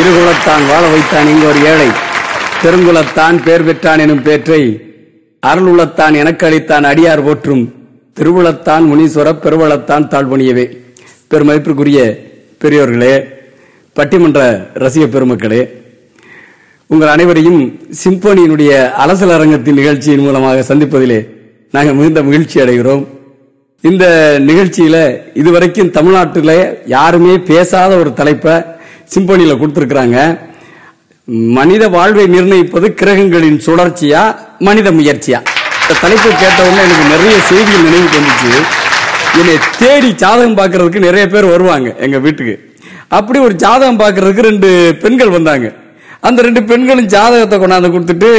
இருகுலத்தான் வாழ வைத்தான் இங்கு ஒரு ஏழை. பெருங்குலத்தான் பேர் பெற்றான் எனும் பேற்றை அருளுளத்தான் எனக்கு அளித்தான் அடியார் போற்றும். திருவுளத்தான் முனீஸ்வர பெருவளத்தான் தாழ்வணியவே பெருமதிப்பிற்குரிய பெரியோர்களே பட்டிமன்ற ரசிக பெருமக்களே உங்கள் அனைவரையும் சிம்போனியினுடைய அலசல் அரங்கத்தின் நிகழ்ச்சியின் மூலமாக சந்திப்பதிலே நாங்கள் மிகுந்த மகிழ்ச்சி அடைகிறோம். இந்த நிகழ்ச்சியில இதுவரைக்கும் தமிழ்நாட்டில் யாருமே பேசாத ஒரு தலைப்பை சிம்பனியில் கொடுத்துருக்குறாங்க. மனித வாழ்வை நிர்ணயிப்பது கிரகங்களின் சுழற்சியா மனித முயற்சியா? இந்த தலைப்பை கேட்டவுடனே எனக்கு நிறைய செய்திகள் நினைவுக்கு வந்துச்சு. என்னை தேடி ஜாதகம் பார்க்கறதுக்கு நிறைய பேர் வருவாங்க எங்கள் வீட்டுக்கு. அப்படி ஒரு ஜாதகம் பார்க்கறதுக்கு ரெண்டு பெண்கள் வந்தாங்க. அந்த ரெண்டு பெண்களும் ஜாதகத்தை கொண்டாந்து கொடுத்துட்டு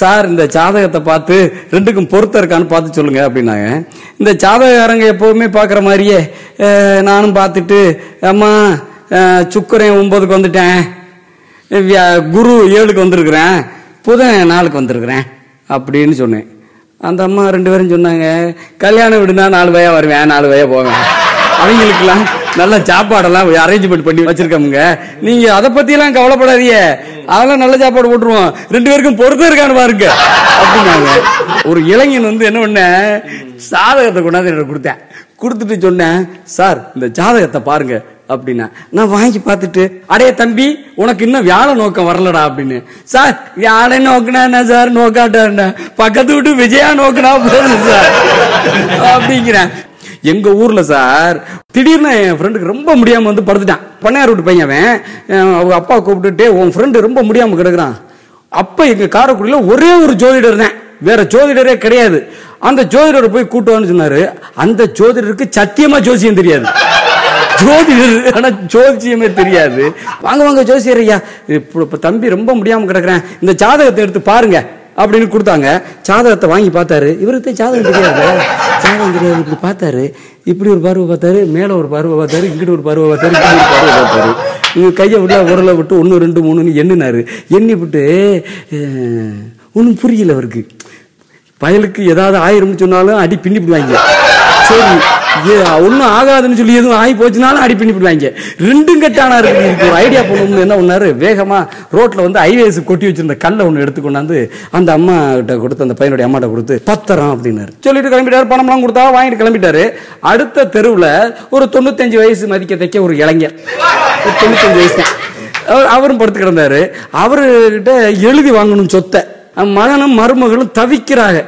சார் இந்த ஜாதகத்தை பார்த்து ரெண்டுக்கும் பொருத்த இருக்கான்னு பார்த்து சொல்லுங்க அப்படின்னாங்க. இந்த ஜாதகக்காரங்க எப்பவுமே பார்க்குற மாதிரியே நானும் பார்த்துட்டு அம்மா சுக்கரன் ஒன்பதுக்கு வந்துட்டேன். குரு ஏழுக்கு வந்திருக்கிறேன். புதன் நாளுக்கு வந்திருக்கிறேன் அப்படின்னு சொன்னேன். அந்த அம்மா ரெண்டு பேரும் சொன்னாங்க கல்யாணம் விடுனா நாலு வயா வருவேன் நாலு வயா போவேன். அவங்களுக்கெல்லாம் நல்ல சாப்பாடெல்லாம் அரேஞ்ச்மெண்ட் பண்ணி வச்சிருக்கோமுங்க நீங்க அதை பத்தி கவலைப்படாதீங்க. அதெல்லாம் நல்ல சாப்பாடு போட்டுருவோம். ரெண்டு பேருக்கும் பொறுத்து இருக்கான்னு பாருங்க அப்படின்னாங்க. ஒரு இளைஞன் வந்து என்ன பண்ண சாதகத்தை கொண்டாந்து எனக்கு கொடுத்தேன். கொடுத்துட்டு சொன்னேன் சார் இந்த ஜாதகத்தை பாருங்க. அப்படின்னா நான் வாங்கி பார்த்துட்டு அடே தம்பி உனக்கு இன்னும் வியாழ நோக்கம் வரலடா அப்படின்னு. சார் வியாழ நோக்கினா என்ன சார்? நோக்காட்டா பக்கத்து விட்டு விஜயா நோக்கினா போதும் சார். அப்படிங்கிறேன். எங்க ஊர்ல சார் திடீர்னு என் ஃப்ரெண்டுக்கு ரொம்ப முடியாம வந்து படுத்துட்டான். பண்ணையார் வீட்டு பையன் அவன். அவங்க அப்பா கூப்பிட்டுட்டு உன் ஃப்ரெண்டு ரொம்ப முடியாம கிடக்குறான். அப்ப எங்க காரைக்குடியில ஒரே ஒரு ஜோதிடர் தான். வேற ஜோதிடரே கிடையாது. அந்த ஜோதிடரை போய் கூட்டுவான்னு சொன்னாரு. அந்த ஜோதிடருக்கு சத்தியமா ஜோசியம் தெரியாது. ஜோதிடர். ஆனால் ஜோசியமே தெரியாது. வாங்க வாங்க ஜோசியர் ஐயா இப்போ தம்பி ரொம்ப முடியாமல் கிடக்குறேன். இந்த ஜாதகத்தை எடுத்து பாருங்க அப்படின்னு கொடுத்தாங்க. ஜாதகத்தை வாங்கி பார்த்தாரு. இவருக்கு ஜாதகம் தெரியாது. ஜாதகம் தெரியாது. இப்படி பார்த்தாரு. இப்படி ஒரு பார்வை பார்த்தாரு. மேலே ஒரு பார்வை பார்த்தாரு. இங்கிட்டு ஒரு பார்வை பார்த்தாரு. இப்படி ஒரு பார்வை பார்த்தாரு. இவங்க கையை விட உரலை விட்டு ஒன்று ரெண்டு மூணுன்னு எண்ணினாரு. எண்ணி விட்டு ஒன்றும் புரியல அவருக்கு. பயலுக்கு ஏதாவது ஆயிரம் சொன்னாலும் அடி பின்னிவிடுவாங்க சரி. ஒன்றும் ஆகாதுன்னு சொல்லி எதுவும் ஆகி போச்சுனாலும் அடி பின்னி விடுவாங்க ரெண்டும் கட்டானா இருக்கு. ஒரு ஐடியா பண்ணணும்னு என்ன பண்ணாரு வேகமா ரோட்ல வந்து ஐவேஸ் கொட்டி வச்சிருந்த கல்லை ஒன்று எடுத்து கொண்டாந்து அந்த அம்மா கிட்ட கொடுத்து அந்த பையனுடைய அம்மாட்ட கொடுத்து பத்திரம் அப்படின்னாரு. சொல்லிட்டு கிளம்பிட்டாரு. பணம்லாம் கொடுத்தா வாங்கிட்டு கிளம்பிட்டாரு. அடுத்த தெருவில் ஒரு தொண்ணூத்தஞ்சு வயசு மதிக்க தைக்க ஒரு இளைஞர். தொண்ணூத்தஞ்சு வயசு. அவர் அவரும் படுத்து கிடந்தாரு. அவர்கிட்ட எழுதி வாங்கணும் சொத்தை. மகனும் மருமகளும் தவிக்கிறாங்க.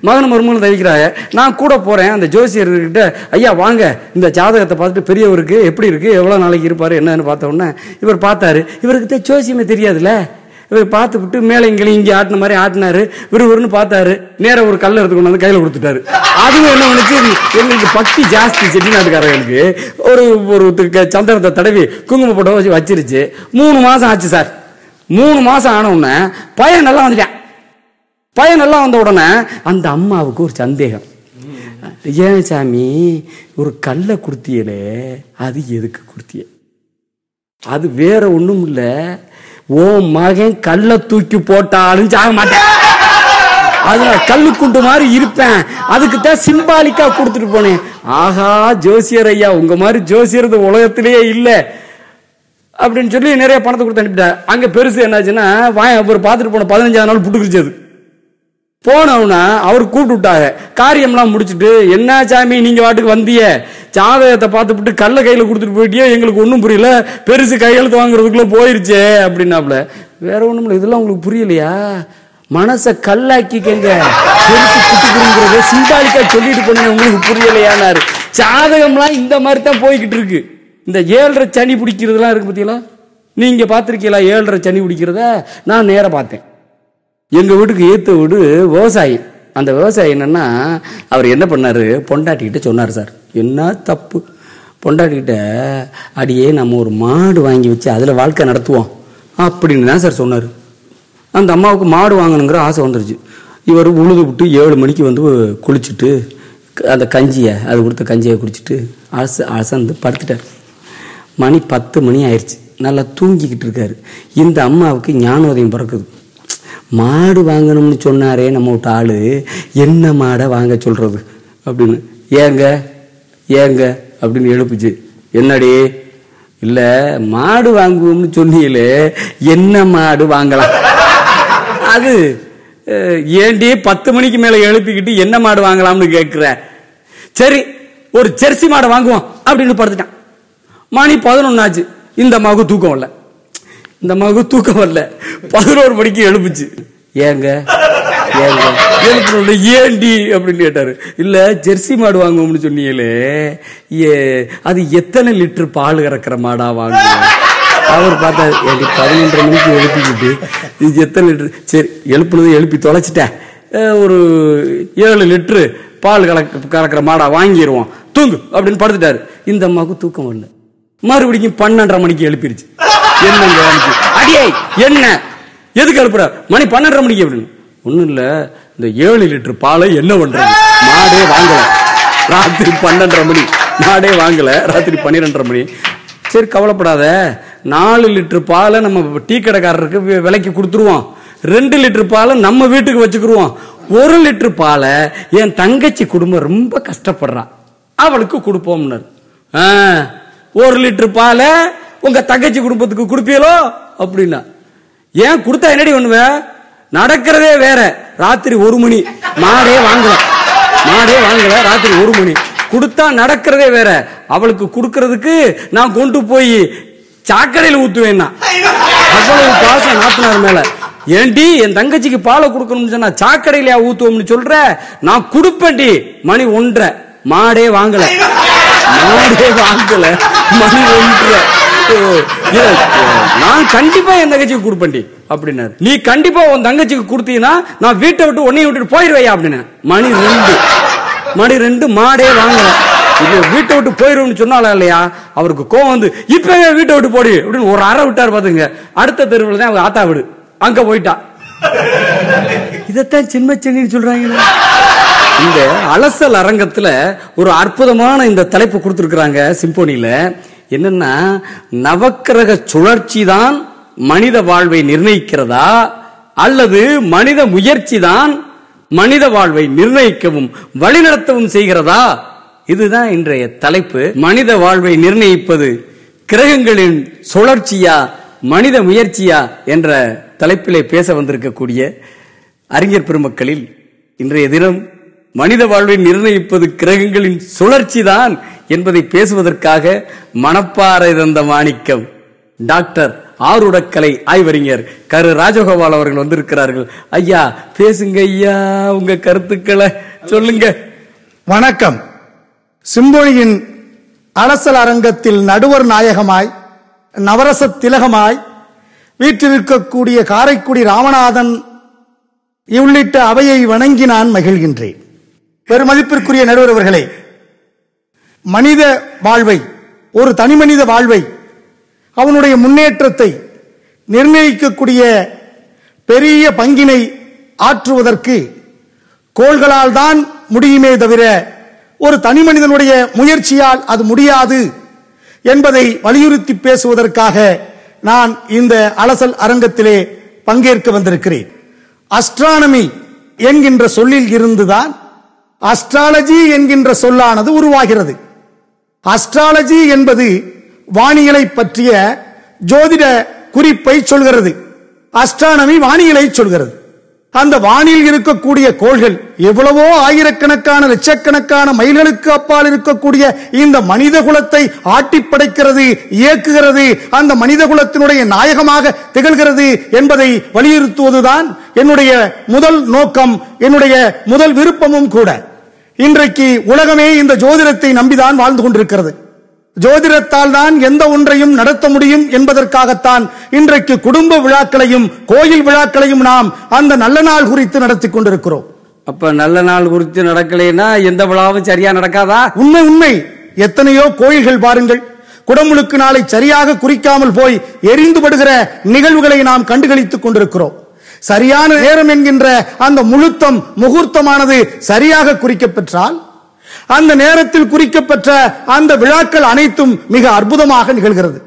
மகனும் மருமகளும் தவிக்கிறாங்க. நான் கூட போறேன். அந்த ஜோசியர்கிட்ட ஐயா வாங்க. இந்த ஜாதகத்தை பார்த்துட்டு பெரியவருக்கு எப்படி இருக்கு? எவ்வளோ நாளைக்கு இருப்பார்? என்னன்னு பார்த்த உடனே இவர் பார்த்தாரு. இவருக்கு ஜோசியமே தெரியாதுல்ல. இவர் பார்த்து விட்டு மேலே இங்கே இங்கே ஆட்டின மாதிரி ஆட்டினாரு. விறுவிறுன்னு பார்த்தாரு. நேராக ஒரு கல்லை எடுத்து கொண்டு வந்து கையில் கொடுத்துட்டாரு. அதுவும் என்ன பண்ணுச்சு? எங்களுக்கு பக்தி ஜாஸ்தி செட்டிநாட்டுக்காரர்களுக்கு. ஒரு ஒரு க- சந்தனத்தை தடவி குங்கும போட்டோ வச்சு வச்சிருச்சு. மூணு மாசம் ஆச்சு சார். மூணு மாசம் ஆன உடனே பையன் நல்லா வந்துட்டான். பையன் நல்லா வந்த உடனே அந்த அம்மாவுக்கு ஒரு சந்தேகம். ஏன் சாமி ஒரு கல்லை கொடுத்தியலே அது எதுக்கு கொடுத்திய? அது வேற ஒன்றும் இல்லை. ஓ மகன் கல்லை தூக்கி போட்டாலும் சாக மாட்டேன். அதுல கல்லு குண்டு மாதிரி இருப்பேன். அதுக்கு தான் சிம்பாலிக்கா கொடுத்துட்டு போனேன். ஆஹா ஜோசியர் ஐயா உங்க மாதிரி ஜோசியர் உலகத்திலேயே இல்லை. அப்படின்னு சொல்லி நிறைய பணத்தை கொடுத்து அனுப்பிட்டார் அங்க பெருசு என்னாச்சுன்னா வாய் அப்புறம் பார்த்துட்டு போன பதினஞ்சாவது நாள் புட்டுக்கிருச்சு அது போனவுனா அவர் கூப்பிட்டு விட்டாங்க காரியம்லாம் முடிச்சுட்டு என்ன சாமி நீங்க வாட்டுக்கு வந்திய ஜாதகத்தை பார்த்துட்டு கல்ல கையில கொடுத்துட்டு போயிட்டியே? எங்களுக்கு ஒன்றும் புரியல. பெருசு கையெழுத்து வாங்குறதுக்குள்ள போயிருச்சே அப்படின்னாப்ல வேற ஒன்றும் இல்லை இதெல்லாம் உங்களுக்கு புரியலையா? மனசை கல்லாக்கிக்கங்க. பெருசு குட்டுக்குறத சிந்தாலிக்கா சொல்லிட்டு போனேன் உங்களுக்கு புரியலையானாரு ஜாதகம்லாம் இந்த மாதிரி தான் போய்கிட்டு இருக்கு. இந்த ஏழரை சனி பிடிக்கிறதுலாம் இருக்கு பார்த்தீங்களா நீங்க பார்த்துருக்கீங்களா ஏழரை சனி பிடிக்கிறத? நான் நேராக பார்த்தேன். எங்கள் வீட்டுக்கு ஈர்த்த வீடு விவசாயி. அந்த விவசாயி என்னன்னா அவர் என்ன பண்ணாரு? பொண்டாட்டிக்கிட்ட சொன்னார் சார். என்ன தப்பு? பொண்டாட்டிக்கிட்ட அடியே நம்ம ஒரு மாடு வாங்கி வச்சு அதில் வாழ்க்கை நடத்துவோம். அப்படின்னு தான் சார் சொன்னார். அந்த அம்மாவுக்கு மாடு வாங்கணுங்கிற ஆசை வந்துருச்சு. இவர் உழுது விட்டு ஏழு மணிக்கு வந்து குளிச்சுட்டு அந்த கஞ்சியை அது கொடுத்த கஞ்சியை குடிச்சிட்டு அச அலசந்து படுத்துட்டார். மணி பத்து மணி ஆயிடுச்சு நல்லா தூங்கிக்கிட்டு இருக்காரு. இந்த அம்மாவுக்கு ஞானோதயம் பிறக்குது. மாடு வாங்கணும்னு சொன்னாரே நம்ம விட்ட ஆளு என்ன மாடை வாங்க சொல்கிறது அப்படின்னு. ஏங்க ஏங்க அப்படின்னு எழுப்புச்சு. என்னடி? இல்லை மாடு வாங்குவோம்னு சொன்னீங்களே என்ன மாடு வாங்கலாம்? அது ஏண்டி பத்து மணிக்கு மேலே எழுப்பிக்கிட்டு என்ன மாடு வாங்கலாம்னு கேட்குற சரி ஒரு ஜெர்சி மாடை வாங்குவோம் அப்படின்னு படுத்துட்டான். மணி பதினொன்னாச்சு. இந்த மகு தூக்கம் இல்லை இந்த அம்மாவுக்கு தூக்கம் வரல. பதினோரு மணிக்கு எழுப்புச்சு. ஏங்க? ஏங்க? எழுப்புன ஏண்டி அப்படின்னு கேட்டாரு. இல்ல ஜெர்சி மாடு வாங்குவோம்னு சொன்னீங்களே. ஏ அது எத்தனை லிட்டர் பால் கறக்கிற மாடா வாங்குவோம் அவர் பார்த்தா எனக்கு பதினொன்றரை மணிக்கு எழுப்பிக்கிட்டு இது எத்தனை லிட்டர்? சரி எழுப்புனது எழுப்பி தொலைச்சிட்டேன். ஒரு ஏழு லிட்டரு பால் கலக்க கறக்கிற மாடா வாங்கிடுவோம் தூங்கு அப்படின்னு படுத்துட்டாரு. இந்த அம்மாவுக்கு தூக்கம் வரல. மறுபடியும் பன்னெண்டரை மணிக்கு எழுப்பிருச்சு. என்னங்க அடியே என்ன? எதுக்கு அனுப்புற? மணி பன்னெண்டரை மணிக்கு அப்படின்னு. ஒண்ணும் இல்ல இந்த ஏழு லிட்டர் பாலை என்ன பண்ணுறாங்க மாடே வாங்கல. ராத்திரி பன்னெண்டரை மணி. மாடே வாங்கல. ராத்திரி பன்னிரெண்டரை மணி. சரி கவலைப்படாத. நாலு லிட்டர் பாலை நம்ம டீ கடைக்காரருக்கு விலைக்கு கொடுத்துருவோம். ரெண்டு லிட்டர் பாலை நம்ம வீட்டுக்கு வச்சுக்கிருவோம். ஒரு லிட்டர் பாலை என் தங்கச்சி குடும்பம் ரொம்ப கஷ்டப்படுறான் அவளுக்கு கொடுப்போம்னாரு. ஆ, ஒரு லிட்டர் பாலை உங்க தங்கச்சி குடும்பத்துக்கு கொடுப்பீங்களோ? அப்படின்னா. ஏன் கொடுத்தா என்னடி பண்ணுவேன் நடக்கிறதே வேற. ராத்திரி ஒரு மணி. மாடே வாங்கல. மாடே வாங்கல. ராத்திரி ஒரு மணி. கொடுத்தா நடக்கிறதே வேற. அவளுக்கு கொடுக்கறதுக்கு நான் கொண்டு போய் சாக்கடையில் ஊத்துவேன்னா. அவ்வளவு பாசம் நாத்தனார் மேல. ஏண்டி என் தங்கச்சிக்கு பாலை கொடுக்கணும்னு சொன்னா சாக்கடையிலயா ஊத்துவோம்னு சொல்ற? நான் கொடுப்பேன்டி. மணி ஒன்றரை. மாடே வாங்கல. மாடே வாங்கல. மணி ஒன்ற நான் கண்டிப்பா என் தங்கச்சிக்கு கொடுப்பேன்டி அப்படின்னாரு. நீ கண்டிப்பா உன் தங்கச்சிக்கு கொடுத்தீங்கன்னா நான் வீட்டை விட்டு உன்னைய விட்டுட்டு போயிருவையா அப்படின்னு மணி ரெண்டு. மணி ரெண்டு மாடே வாங்கல வீட்டை விட்டு போயிருவோம்னு சொன்னாலும் இல்லையா? அவருக்கு கோவம் வந்து இப்பவே வீட்டை விட்டு போடு அப்படின்னு ஒரு அறை விட்டாரு பாத்துங்க அடுத்த தெருவில் தான் அவங்க ஆத்தா விடு. அங்க போயிட்டா. இதைத்தான் சின்ன சென்னின்னு சொல்றாங்க இந்த அலசல் அரங்கத்துல ஒரு அற்புதமான இந்த தலைப்பு கொடுத்துருக்குறாங்க சிம்போனியில என்னன்னா நவக்கிரக சுழற்சி தான் மனித வாழ்வை நிர்ணயிக்கிறதா? அல்லது மனித முயற்சி தான் மனித வாழ்வை நிர்ணயிக்கவும் வழிநடத்தவும் செய்கிறதா? இதுதான் இன்றைய தலைப்பு. மனித வாழ்வை நிர்ணயிப்பது கிரகங்களின் சுழற்சியா மனித முயற்சியா என்ற தலைப்பிலே பேச வந்திருக்கக்கூடிய அறிஞர் பெருமக்களில் இன்றைய தினம் மனித வாழ்வை நிர்ணயிப்பது கிரகங்களின் சுழற்சி தான் என்பதை பேசுவதற்காக மணப்பாறை தந்த மாணிக்கம் டாக்டர் ஆருடக்கலை ஆய்வறிஞர் கரு ராஜகோபால் அவர்கள் வந்திருக்கிறார்கள். ஐயா பேசுங்க ஐயா உங்க கருத்துக்களை சொல்லுங்க. வணக்கம். சிம்பொழியின் அரசல் அரங்கத்தில் நடுவர் நாயகமாய் நவரச திலகமாய் வீற்றிருக்கக்கூடிய காரைக்குடி ராமநாதன் உள்ளிட்ட அவையை வணங்கி நான் மகிழ்கின்றேன். பெருமதிப்பிற்குரிய நடுவர் அவர்களே மனித வாழ்வை ஒரு தனி மனித வாழ்வை அவனுடைய முன்னேற்றத்தை நிர்ணயிக்கக்கூடிய பெரிய பங்கினை ஆற்றுவதற்கு கோள்களால் தான் முடியுமே தவிர ஒரு தனி மனிதனுடைய முயற்சியால் அது முடியாது என்பதை வலியுறுத்தி பேசுவதற்காக நான் இந்த அலசல் அரங்கத்திலே பங்கேற்க வந்திருக்கிறேன். அஸ்ட்ரானமி என்கின்ற சொல்லில் இருந்துதான் அஸ்ட்ராலஜி என்கின்ற சொல்லானது உருவாகிறது. அஸ்ட்ராலஜி என்பது வானியலை பற்றிய ஜோதிட குறிப்பை சொல்கிறது. அஸ்ட்ரானமி வானியலை சொல்கிறது. அந்த வானில் இருக்கக்கூடிய கோள்கள் எவ்வளவோ ஆயிரக்கணக்கான லட்சக்கணக்கான மைல்களுக்கு அப்பால் இருக்கக்கூடிய இந்த மனித குலத்தை ஆட்டி படைக்கிறது இயக்குகிறது அந்த மனித குலத்தினுடைய நாயகமாக திகழ்கிறது என்பதை வலியுறுத்துவதுதான் என்னுடைய முதல் நோக்கம் என்னுடைய முதல் விருப்பமும் கூட. இன்றைக்கு உலகமே இந்த ஜோதிடத்தை நம்பிதான் வாழ்ந்து கொண்டிருக்கிறது. ஜோதிடத்தால் தான் எந்த ஒன்றையும் நடத்த முடியும் என்பதற்காகத்தான் இன்றைக்கு குடும்ப விழாக்களையும் கோயில் விழாக்களையும் நாம் அந்த நல்ல நாள் குறித்து நடத்தி கொண்டிருக்கிறோம். அப்ப நல்ல நாள் குறித்து நடக்கலைன்னா எந்த விழாவும் சரியா நடக்காதா? உண்மை உண்மை. எத்தனையோ கோயில்கள் பாருங்கள். குடமுழுக்கு நாளை சரியாக குறிக்காமல் போய் எரிந்து படுகிற நிகழ்வுகளை நாம் கண்டுகளித்துக் கொண்டிருக்கிறோம். சரியான நேரம் என்கின்ற அந்த முழுத்தம் முகூர்த்தமானது சரியாக குறிக்கப்பெற்றால் அந்த நேரத்தில் குறிக்கப்பெற்ற அந்த விழாக்கள் அனைத்தும் மிக அற்புதமாக நிகழ்கிறது.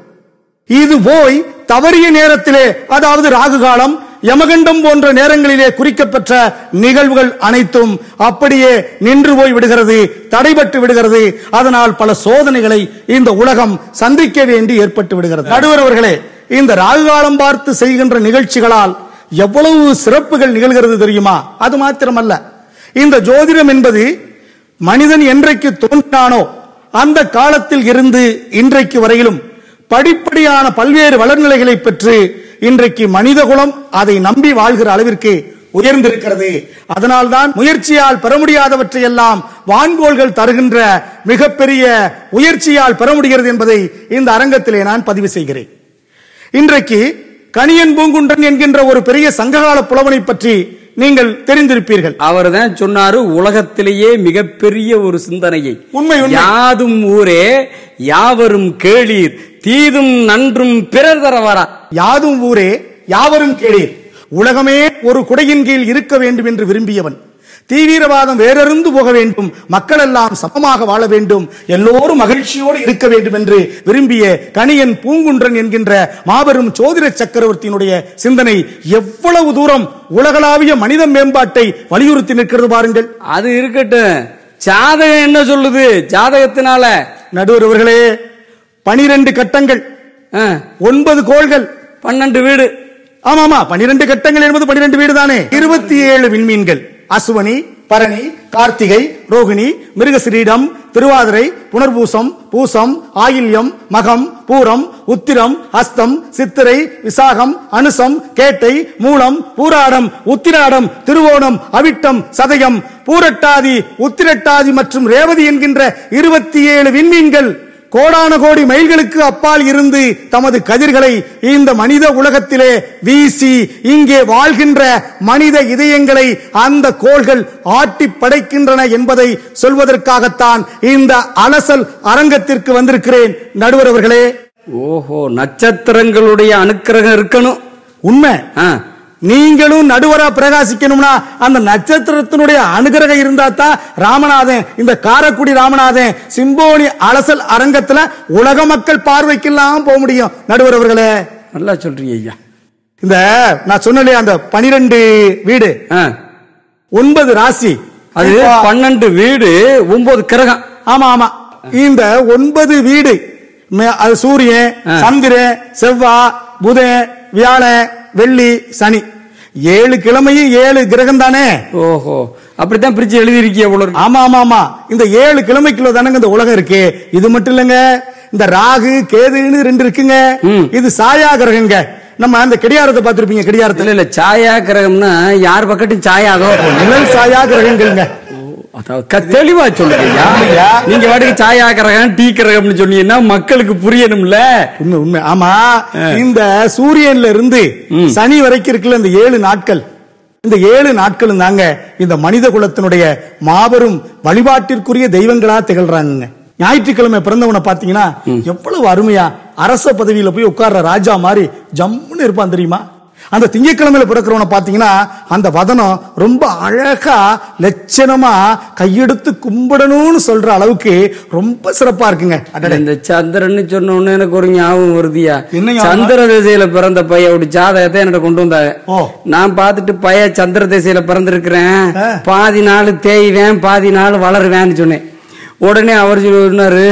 இது போய் தவறிய நேரத்திலே அதாவது ராகு காலம் யமகண்டம் போன்ற நேரங்களிலே குறிக்கப்பெற்ற நிகழ்வுகள் அனைத்தும் அப்படியே நின்று போய் விடுகிறது தடைபட்டு விடுகிறது. அதனால் பல சோதனைகளை இந்த உலகம் சந்திக்க வேண்டி ஏற்பட்டு விடுகிறது. நடுவர் அவர்களே இந்த ராகுகாலம் பார்த்து செய்கின்ற நிகழ்ச்சிகளால் எவ்வளவு சிறப்புகள் நிகழ்கிறது தெரியுமா? அது மாத்திரமல்ல. இந்த ஜோதிடம் என்பது மனிதன் என்றைக்கு தோன்றினானோ அந்த காலத்தில் இருந்து இன்றைக்கு வரையிலும் படிப்படியான பல்வேறு வளர்நிலைகளை பெற்று இன்றைக்கு மனிதகுலம் அதை நம்பி வாழ்கிற அளவிற்கு உயர்ந்திருக்கிறது. அதனால்தான் முயற்சியால் பெற முடியாதவற்றை எல்லாம் வான்கோள்கள் தருகின்ற மிகப்பெரிய உயர்ச்சியால் பெற முடிகிறது என்பதை இந்த அரங்கத்திலே நான் பதிவு செய்கிறேன். இன்றைக்கு கணியன் பூங்குன்றன் என்கின்ற ஒரு பெரிய சங்ககால புலவனை பற்றி நீங்கள் தெரிந்திருப்பீர்கள். அவர் தான் சொன்னாரு உலகத்திலேயே மிகப்பெரிய ஒரு சிந்தனையை. உண்மை. யாதும் ஊரே யாவரும் கேளீர் தீதும் நன்றும் பிறர் தர வரா. யாதும் ஊரே யாவரும் கேளீர். உலகமே ஒரு குடையின் கீழ் இருக்க வேண்டும் என்று விரும்பியவன். தீவிரவாதம் வேறறிந்து போக வேண்டும். மக்கள் எல்லாம் சமமாக வாழ வேண்டும். எல்லோரும் மகிழ்ச்சியோடு இருக்க வேண்டும் என்று விரும்பிய கணியன் பூங்குன்றன் என்கின்ற மாபெரும் சோதிட சக்கரவர்த்தியினுடைய சிந்தனை எவ்வளவு தூரம் உலகளாவிய மனித மேம்பாட்டை வலியுறுத்தி நிற்கிறது பாருங்கள். அது இருக்கட்டும். ஜாதகம் என்ன சொல்லுது? ஜாதகத்தினால. நடுவர் அவர்களே பனிரெண்டு கட்டங்கள். ஒன்பது கோள்கள். பன்னெண்டு வீடு. ஆமாமா பனிரெண்டு கட்டங்கள் என்பது பனிரெண்டு வீடு தானே இருபத்தி ஏழு விண்மீன்கள். அசுவனி பரணி கார்த்திகை ரோகிணி மிருகசிரீடம் திருவாதிரை புனர்பூசம் பூசம் ஆயில்யம் மகம் பூரம் உத்திரம் அஸ்தம் சித்திரை விசாகம் அனுசம் கேட்டை மூலம் பூராடம் உத்திராடம் திருவோணம் அவிட்டம் சதயம் பூரட்டாதி உத்திரட்டாதி மற்றும் ரேவதி என்கின்ற இருபத்தி ஏழு விண்மீன்கள். கோடான கோடி மைல்களுக்கு அப்பால் இருந்து தமது கதிர்களை இந்த மனித உலகத்திலே வீசி இங்கே வாழ்கின்ற மனித இதயங்களை அந்த கோள்கள் ஆட்டி படைக்கின்றன என்பதை சொல்வதற்காகத்தான் இந்த அலசல் அரங்கத்திற்கு வந்திருக்கிறேன். நடுவர் அவர்களே. ஓஹோ நட்சத்திரங்களுடைய அனுக்கிரகம் இருக்கணும். உண்மை. நீங்களும் நடுவரா பிரகாசிக்கணும்னா அந்த நட்சத்திரத்தினுடைய அனுகிரகம் இருந்தா தான் ராமநாதன் இந்த காரக்குடி ராமநாதன் சிம்போனி அலசல் அரங்கத்துல உலக மக்கள் பார்வைக்கெல்லாம் போக முடியும். நடுவர் அவர்களே நல்லா சொல்றீங்க ஐயா. இந்த நான் சொன்னலே அந்த பனிரெண்டு வீடு ஒன்பது ராசி அது பன்னெண்டு வீடு ஒன்பது கிரகம். ஆமா ஆமா. இந்த ஒன்பது வீடு அது சூரியன். சந்திரன் செவ்வாய் புதன் வியாழன் வெள்ளி சனி. ஏழு கிழமையும் ஏழு கிரகம் தானே ஓஹோ அப்படித்தான் பிரிச்சு எழுதியிருக்கிய இருக்கு. ஆமா ஆமா ஆமா. இந்த ஏழு கிழமைக்குள்ள தானங்க இந்த உலகம் இருக்கு. இது மட்டும் இல்லங்க இந்த ராகு கேதுன்னு ரெண்டு இருக்குங்க. இது சாயா கிரகங்க. நம்ம அந்த கடியாரத்தை பார்த்திருப்பீங்க கடியாரத்துல இல்ல சாயா கிரகம்னா யார் பக்கட்டும் சாயா அதோ நிழல் சாயா கிரகங்கள்ங்க. தெளிவா சொல்லுங்க. நீங்க வாட்டுக்கு சாயா கிரகம் டீ கிரகம்னு சொன்னீங்கன்னா மக்களுக்கு புரியணும்ல. உண்மை உண்மை. ஆமா இந்த சூரியன்ல இருந்து சனி வரைக்கும் இருக்குல்ல இந்த ஏழு நாட்கள். இந்த ஏழு நாட்களும் தாங்க இந்த மனித குலத்தினுடைய மாபெரும் வழிபாட்டிற்குரிய தெய்வங்களா திகழ்றாங்க ஞாயிற்றுக்கிழமை பிறந்தவனை பாத்தீங்கன்னா எவ்வளவு அருமையா அரச பதவியில போய் உட்கார்ற ராஜா மாதிரி ஜம்முன்னு இருப்பான் தெரியுமா? அந்த திங்கட்கிழமையில பிறக்கிறவனை பாத்தீங்கன்னா அந்த வதனம் ரொம்ப அழகா லட்சணமா கையெடுத்து கும்பிடணும்னு சொல்ற அளவுக்கு ரொம்ப சிறப்பா இருக்குங்க. இந்த சந்திரன் சொன்ன உடனே எனக்கு ஒரு ஞாபகம் வருதியா? சந்திர திசையில பிறந்த பையன் அப்படி ஜாதகத்தை என்கிட்ட கொண்டு வந்தாங்க. நான் பார்த்துட்டு பையன் சந்திர திசையில பிறந்திருக்கிறேன். பாதி நாள் தேய்வேன் பாதி நாள் வளருவேன்னு சொன்னேன் உடனே அவர் சொன்னாரு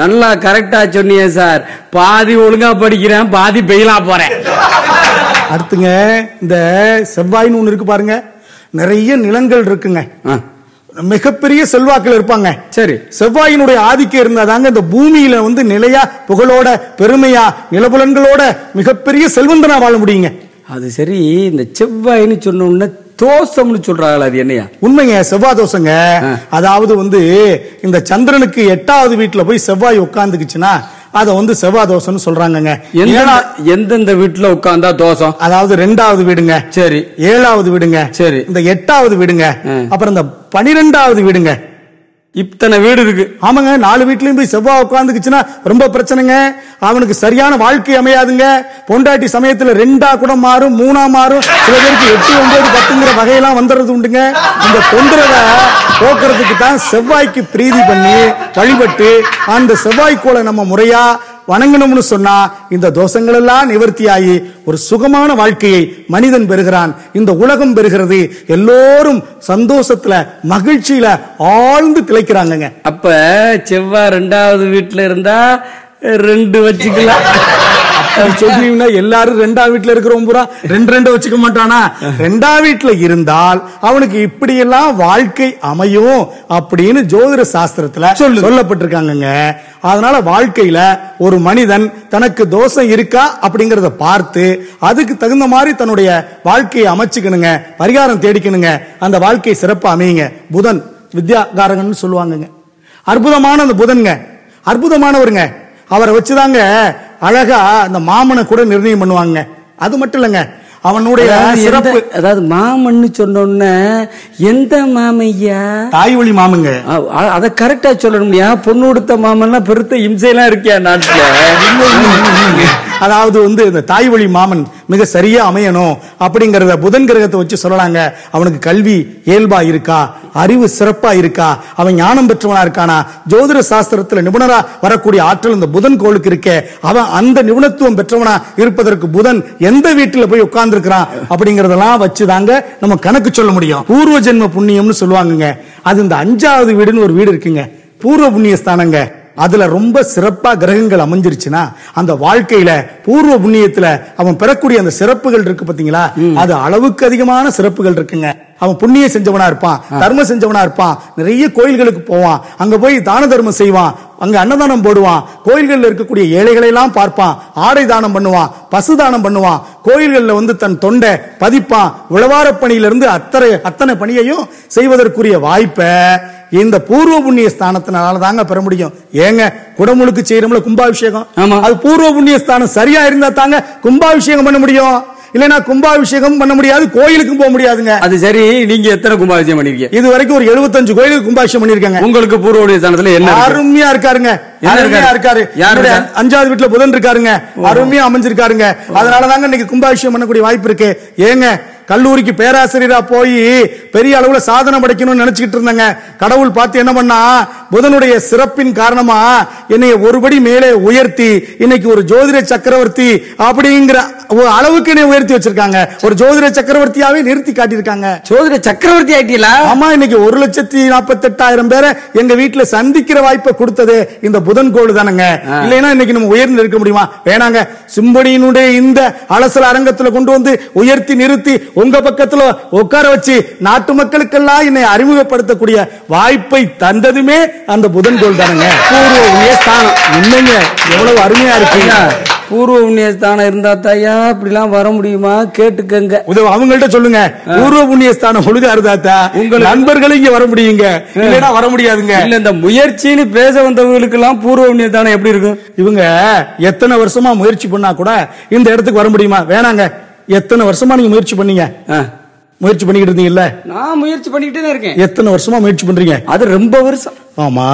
நல்லா கரெக்டா சொன்னீங்க சார் பாதி ஒழுங்கா படிக்கிறேன் பாதி பெயிலா போறேன் அடுத்துங்க இந்த செவ்வாய்னு ஒண்ணு இருக்கு பாருங்க. நிறைய நிலங்கள் இருக்குங்க. மிகப்பெரிய செல்வாக்கில் இருப்பாங்க. சரி. செவ்வாயினுடைய ஆதிக்கம் இருந்தாதாங்க இந்த பூமியில வந்து நிலையா புகழோட பெருமையா நிலபுலன்களோட மிகப்பெரிய செல்வந்தனா வாழ முடியுங்க. அது சரி இந்த செவ்வாய்ன்னு சொன்ன தோசம்னு சொல்றாங்களா அது என்னையா? உண்மைங்க செவ்வாய் தோசைங்க. அதாவது வந்து இந்த சந்திரனுக்கு எட்டாவது வீட்டுல போய் செவ்வாய் உட்கார்ந்துக்குச்சுன்னா அதை வந்து செவ்வாய் தோசைன்னு சொல்றாங்கங்க எந்தெந்த வீட்டுல உட்கார்ந்தா தோசம் அதாவது ரெண்டாவது வீடுங்க. சரி. ஏழாவது வீடுங்க. சரி. இந்த எட்டாவது வீடுங்க. அப்புறம் இந்த பனிரெண்டாவது வீடுங்க. இத்தனை வீடு இருக்கு. ஆமாங்க நாலு வீட்லயும் போய் செவ்வாய் உட்காந்துக்குச்சுன்னா ரொம்ப பிரச்சனைங்க. அவனுக்கு சரியான வாழ்க்கை அமையாதுங்க. பொண்டாட்டி சமயத்துல ரெண்டா கூட மாறும் மூணா மாறும். சில பேருக்கு எட்டு ஒன்பது பத்துங்கிற வகையெல்லாம் வந்துடுறது உண்டுங்க. இந்த தொந்தரவை போக்குறதுக்கு தான் செவ்வாய்க்கு பிரீதி பண்ணி வழிபட்டு அந்த செவ்வாய்க்கோளை நம்ம முறையா வணங்கணும்னு சொன்னா இந்த தோஷங்கள் எல்லாம் நிவர்த்தியாகி ஒரு சுகமான வாழ்க்கையை மனிதன் பெறுகிறான். இந்த உலகம் பெறுகிறது. எல்லோரும் சந்தோஷத்துல மகிழ்ச்சியில ஆழ்ந்து திளைக்கிறாங்க அப்ப செவ்வாய் ரெண்டாவது வீட்டுல இருந்தா ரெண்டு வச்சுக்கலாம். சொன்னீங்கன்னா எல்லாரும் ரெண்டாம் வீட்டுல இருக்கிறவங்க பூரா ரெண்டு ரெண்டு வச்சுக்க மாட்டானா? ரெண்டாம் வீட்டுல இருந்தால் அவனுக்கு இப்படி எல்லாம் வாழ்க்கை அமையும் அப்படின்னு ஜோதிட சாஸ்திரத்துல சொல்லப்பட்டிருக்காங்கங்க. அதனால வாழ்க்கையில ஒரு மனிதன் தனக்கு தோஷம் இருக்கா அப்படிங்கறத பார்த்து அதுக்கு தகுந்த மாதிரி தன்னுடைய வாழ்க்கையை அமைச்சுக்கணுங்க பரிகாரம் தேடிக்கணுங்க. அந்த வாழ்க்கை சிறப்பா அமையுங்க. புதன் வித்யாகாரகன் சொல்லுவாங்கங்க. அற்புதமான அந்த புதன்ங்க. அற்புதமானவருங்க. அவரை வச்சுதாங்க அழகா அந்த மாமனை கூட நிர்ணயம் பண்ணுவாங்க. அது மட்டும் இல்லைங்க அவனுடைய சிறப்பு அதாவது மாமன்னு சொன்னோன்ன எந்த மாமையா தாய் வழி மாமங்க அத கரெக்டா சொல்லணும்யா? பொண்ணு கொடுத்த மாமன்லாம் பெருத்த இம்சையெல்லாம் இருக்கியா நாட்டுல? அதாவது வந்து இந்த தாய் வழி மாமன் மிக சரியா அமையணும் அப்படிங்கறத புதன் கிரகத்தை வச்சு சொல்லலாங்க. அவனுக்கு கல்வி இயல்பா இருக்கா? அறிவு சிறப்பா இருக்கா? அவன் ஞானம் பெற்றவனா இருக்கானா? ஜோதிட சாஸ்திரத்துல நிபுணரா வரக்கூடிய ஆற்றல் இந்த புதன் கோளுக்கு இருக்கே. அவன் அந்த நிபுணத்துவம் பெற்றவனா இருப்பதற்கு புதன் எந்த வீட்டுல போய் உட்கார்ந்து இருக்கிறான் அப்படிங்கறதெல்லாம் வச்சுதாங்க நம்ம கணக்கு சொல்ல முடியும். பூர்வ ஜென்ம புண்ணியம்னு சொல்லுவாங்கங்க. அது இந்த அஞ்சாவது வீடுன்னு ஒரு வீடு இருக்குங்க. பூர்வ புண்ணிய ஸ்தானங்க அதுல ரொம்ப சிறப்பா கிரகங்கள் அமைஞ்சிருச்சுன்னா அந்த வாழ்க்கையில பூர்வ புண்ணியத்துல அவன் பெறக்கூடிய அந்த சிறப்புகள் இருக்கு பாத்தீங்களா? அது அளவுக்கு அதிகமான சிறப்புகள் இருக்குங்க. அவன் புண்ணியம் செஞ்சவனா இருப்பான் தர்மம் செஞ்சவனா இருப்பான் நிறைய கோயில்களுக்கு போவான் அங்க போய் தான தர்மம் செய்வான் அங்க அன்னதானம் போடுவான் கோயில்கள்ல இருக்கக்கூடிய ஏழைகளை எல்லாம் பார்ப்பான் ஆடை தானம் பண்ணுவான் பசு தானம் பண்ணுவான் கோயில்கள்ல வந்து தன் தொண்டை பதிப்பான் உழவார பணியிலிருந்து அத்தனை அத்தனை பணியையும் செய்வதற்குரிய வாய்ப்பை இந்த பூர்வ புண்ணிய ஸ்தானத்தினால தாங்க பெற முடியும். ஏங்க குடமுழுக்கு செய்யறோம்ல கும்பாபிஷேகம்? ஆமா. அது பூர்வ புண்ணிய ஸ்தானம் சரியா இருந்தா தாங்க கும்பாபிஷேகம் பண்ண முடியும். இல்லைன்னா கும்பாபிஷேகம் பண்ண முடியாது கோயிலுக்கும் போக முடியாதுங்க. அது சரி நீங்க எத்தனை கும்பாபிஷேகம் பண்ணிருக்கீங்க? இது வரைக்கும் ஒரு 75 கோயிலுக்கு கும்பாபிஷேகம் பண்ணிருக்காங்க. உங்களுக்கு பூர்வடைய ஸ்தானத்துல என்ன? அருமையா இருக்காருங்க. அருமையா இருக்காரு? அஞ்சாவது வீட்டுல புதன் இருக்காருங்க. அருமையா அமைஞ்சிருக்காருங்க. அதனாலதாங்க இன்னைக்கு கும்பாபிஷேகம் பண்ணக்கூடிய வாய்ப்பு இருக்கு. ஏங்க கல்லூரிக்கு பேராசிரியரா போய் பெரிய அளவுல சாதனை படைக்கணும்னு நினைச்சுக்கிட்டு இருந்தாங்க. கடவுள் பார்த்து என்ன பண்ணா புதனுடைய சிறப்பின் காரணமா என்னைய ஒருபடி மேலே உயர்த்தி இன்னைக்கு ஒரு ஜோதிட சக்கரவர்த்தி அப்படிங்கிற அளவுக்கு என்னை உயர்த்தி வச்சிருக்காங்க. ஒரு ஜோதிட சக்கரவர்த்தியாவே நிறுத்தி காட்டியிருக்காங்க. சோதர சக்கரவர்த்தி ஆயிட்டீங்களா? ஆமா இன்னைக்கு ஒரு லட்சத்தி நாற்பத்தி எட்டாயிரம் பேரை எங்க வீட்டுல சந்திக்கிற வாய்ப்பை கொடுத்தது இந்த புதன் கோள் தானங்க. இல்லைன்னா இன்னைக்கு நம்ம உயர்ந்து இருக்க முடியுமா? வேணாங்க. சிம்படியினுடைய இந்த அலசல் அரங்கத்துல கொண்டு வந்து உயர்த்தி நிறுத்தி உங்க பக்கத்துல உட்கார வச்சு நாட்டு மக்களுக்கெல்லாம் என்னை அறிமுகப்படுத்தக்கூடிய வாய்ப்பை தந்ததுமே அந்த புதன் கோள் தானங்க. பூர்வ புண்ணிய ஸ்தானம் இல்லைங்க எவ்வளவு அருமையா இருக்கீங்க பூர்வ புண்ணிய ஸ்தானம் இருந்தா தாயா இப்படிலாம் வர முடியுமா? கேட்டுக்கங்க. உதவ அவங்கள்ட்ட சொல்லுங்க. பூர்வ புண்ணிய ஸ்தானம் ஒழுங்கா இருந்தாத்தா உங்க நண்பர்களும் இங்க வர முடியுங்க. இல்லைன்னா வர முடியாதுங்க. இல்ல இந்த முயற்சின்னு பேச வந்தவங்களுக்கு எல்லாம் பூர்வ புண்ணிய ஸ்தானம் எப்படி இருக்கும்? இவங்க எத்தனை வருஷமா முயற்சி பண்ணா கூட இந்த இடத்துக்கு வர முடியுமா? வேணாங்க. எத்தனை வருஷமா நீங்க முயற்சி பண்ணீங்க. முயற்சி பண்ணிக்கிட்டு இருந்தீங்கல்ல? நான் முயற்சி பண்ணிக்கிட்டே தான் இருக்கேன். எத்தனை வருஷமா முயற்சி பண்றீங்க? அது ரொம்ப வருஷம். ஆமா.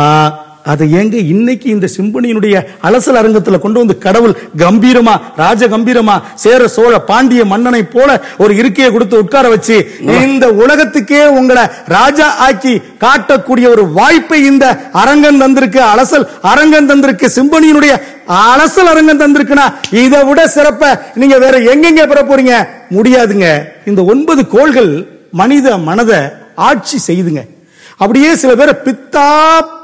அதை எங்க இன்னைக்கு இந்த சிம்பனியினுடைய அலசல் அரங்கத்துல கொண்டு வந்து கடவுள் கம்பீரமா ராஜ கம்பீரமா சேர சோழ பாண்டிய மன்னனை போல ஒரு இருக்கையை கொடுத்து உட்கார வச்சு இந்த உலகத்துக்கே உங்களை ராஜா ஆக்கி காட்டக்கூடிய ஒரு வாய்ப்பை இந்த அரங்கன் தந்திருக்கு அலசல் அரங்கன் தந்திருக்கு சிம்பனியினுடைய அலசல் அரங்கம் தந்திருக்குன்னா இதை விட சிறப்ப நீங்க வேற எங்கெங்க பெற போறீங்க? முடியாதுங்க. இந்த ஒன்பது கோள்கள் மனித மனதை ஆட்சி செய்துங்க. அப்படியே சில பேரை பித்தா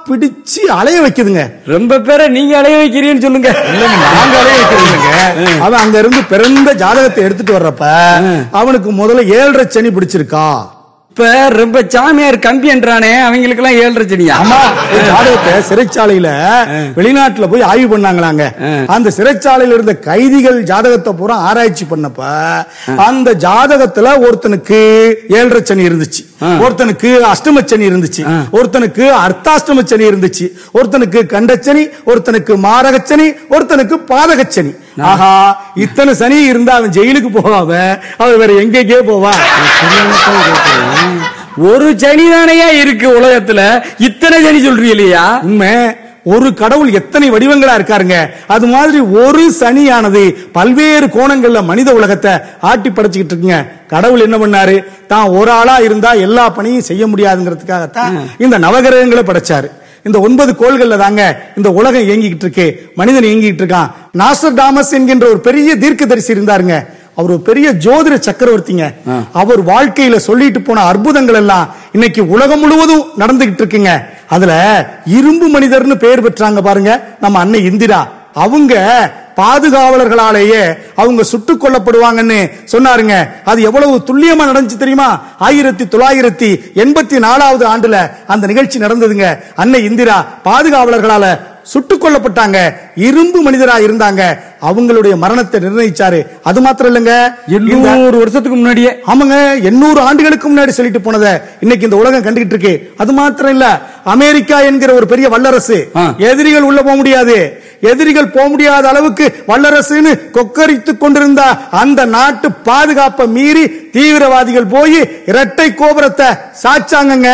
பிடிச்சு அலைய வைக்குதுங்க. ரொம்ப பேரை நீங்க அலைய வைக்கிறீன்னு சொல்லுங்க. நாங்க அலைய வைக்கிறதுங்க அவன் அங்க இருந்து பிறந்த ஜாதகத்தை எடுத்துட்டு வர்றப்ப அவனுக்கு முதல்ல ஏழரை சனி பிடிச்சிருக்கா. இப்ப ரொம்ப சாமியார் கம்பின்றானே அவங்களுக்கு எல்லாம் ஏழரை சனியா ஆமா ஜாதகத்தை சிறைச்சாலையில வெளிநாட்டுல போய் ஆய்வு பண்ணாங்களாங்க. அந்த சிறைச்சாலையில இருந்த கைதிகள் ஜாதகத்தை பூரா ஆராய்ச்சி பண்ணப்ப அந்த ஜாதகத்துல ஒருத்தனுக்கு ஏழரை சனி இருந்துச்சு. ஒருத்தனுக்கு அஷ்டம சனி இருந்துச்சு. ஒருத்தனுக்கு அர்த்தாஷ்டம சனி இருந்துச்சு. ஒருத்தனுக்கு கண்டச்சனி ஒருத்தனுக்கு மாரகச்சனி ஒருத்தனுக்கு பாதகச்சனி. ஆஹா இத்தனை சனி இருந்தா அவன் ஜெயிலுக்கு போகாம அவன் வேற எங்கெங்கே போவான் ஒரு சனி தானையா இருக்கு உலகத்துல? இத்தனை சனி சொல்றீங்களா உண்மை ஒரு கடவுள் எத்தனை வடிவங்களா இருக்காருங்க. அது மாதிரி ஒரு சனியானது பல்வேறு கோணங்கள்ல மனித உலகத்தை ஆட்டி படைச்சுக்கிட்டு இருக்குங்க. கடவுள் என்ன பண்ணாரு? தான் ஒரு ஆளா இருந்தா எல்லா பணியும் செய்ய முடியாதுங்கிறதுக்காகத்தான் இந்த நவகிரகங்களை படைச்சாரு. இந்த ஒன்பது கோள்கள்ல தாங்க இந்த உலகம் இயங்கிக்கிட்டு இருக்கு. மனிதன் இயங்கிட்டு இருக்கான். நாசர் டாமஸ் என்கின்ற ஒரு பெரிய தீர்க்கதரிசி இருந்தாருங்க. அவர் ஒரு பெரிய ஜோதிட சக்கரவர்த்திங்க. அவர் வாழ்க்கையில சொல்லிட்டு போன அற்புதங்கள் எல்லாம் இன்னைக்கு உலகம் முழுவதும் நடந்துகிட்டு இருக்குங்க. அதுல இரும்பு மனிதர்னு பெயர் பெற்றாங்க பாருங்க. நம்ம அன்னை இந்திரா. அவங்க பாதுகாவலர்களாலேயே அவங்க சுட்டுக் கொல்லப்படுவாங்கன்னு சொன்னாருங்க. அது எவ்வளவு துல்லியமா நடந்துச்சு தெரியுமா? ஆயிரத்தி தொள்ளாயிரத்தி எண்பத்தி நாலாவது ஆண்டுல அந்த நிகழ்ச்சி நடந்ததுங்க. அன்னை இந்திரா பாதுகாவலர்களால சுட்டுக் கொல்லப்பட்டாங்க. இரும்பு மனிதரா இருந்தாங்க. அவங்களுடைய மரணத்தை நிர்ணயிச்சாரு. அது மாத்திரம் இல்லைங்க எண்ணூறு வருஷத்துக்கு முன்னாடியே. ஆமாங்க எண்ணூறு ஆண்டுகளுக்கு முன்னாடி சொல்லிட்டு போனத இன்னைக்கு இந்த உலகம் கண்டுகிட்டு இருக்கு. அது மாத்திரம் இல்ல அமெரிக்கா என்கிற ஒரு பெரிய வல்லரசு. எதிரிகள் உள்ள போக முடியாது. எதிரிகள் போக முடியாத அளவுக்கு வல்லரசுன்னு கொக்கரித்துக் கொண்டிருந்த அந்த நாட்டு பாதுகாப்பை மீறி தீவிரவாதிகள் போய் இரட்டை கோபுரத்தை சாச்சாங்கங்க.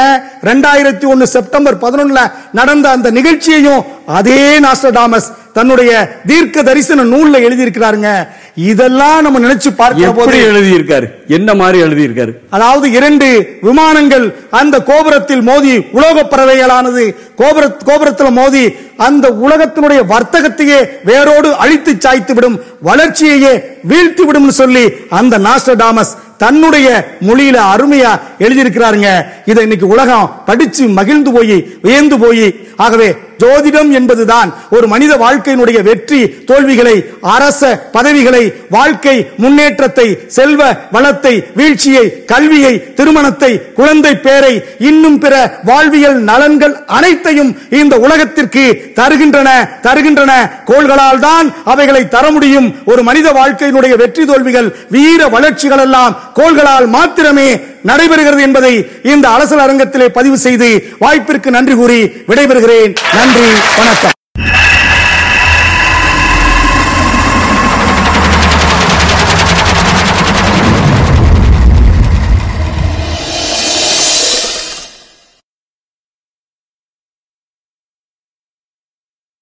ரெண்டாயிரத்தி ஒன்னு செப்டம்பர் பதினொன்னுல நடந்த அந்த நிகழ்ச்சியையும் அதே நாஸ்டர்டாமஸ் தன்னுடைய தீர்க்க தரிசன நூல்ல எழுதியிருக்கிறாருங்க. இதெல்லாம் நம்ம நினைச்சு பார்க்கிற போது எழுதியிருக்காரு? என்ன மாதிரி எழுதியிருக்காரு? அதாவது இரண்டு விமானங்கள் அந்த கோபுரத்தில் மோதி உலோக பறவைகளானது கோபுர கோபுரத்தில் மோதி அந்த உலகத்தினுடைய வர்த்தகத்தையே வேரோடு அழித்து சாய்த்து விடும் வளர்ச்சியையே வீழ்த்தி விடும் சொல்லி அந்த நாஸ்டர்டாமஸ் தன்னுடைய மொழியில அருமையா எழுதியிருக்கிறாருங்க. இதை இன்னைக்கு உலகம் படிச்சு மகிழ்ந்து போய் வியந்து போய். ஆகவே ஜோதிடம் என்பதுதான் ஒரு மனித வாழ்க்கையினுடைய வெற்றி தோல்விகளை அரச பதவிகளை வாழ்க்கை முன்னேற்றத்தை செல்வ வளத்தை வீழ்ச்சியை கல்வியை திருமணத்தை குழந்தை பேரை இன்னும் பிற வாழ்வியல் நலன்கள் அனைத்தையும் இந்த உலகத்திற்கு தருகின்றன தருகின்றன. கோள்களால் தான் அவைகளை தர முடியும். ஒரு மனித வாழ்க்கையினுடைய வெற்றி தோல்விகள் வீர வளர்ச்சிகள் எல்லாம் கோள்களால் மாத்திரமே நடைபெறுகிறது என்பதை இந்த அரசல் அரங்கத்திலே பதிவு செய்து வாய்ப்பிற்கு நன்றி கூறி விடைபெறுகிறேன். நன்றி வணக்கம்.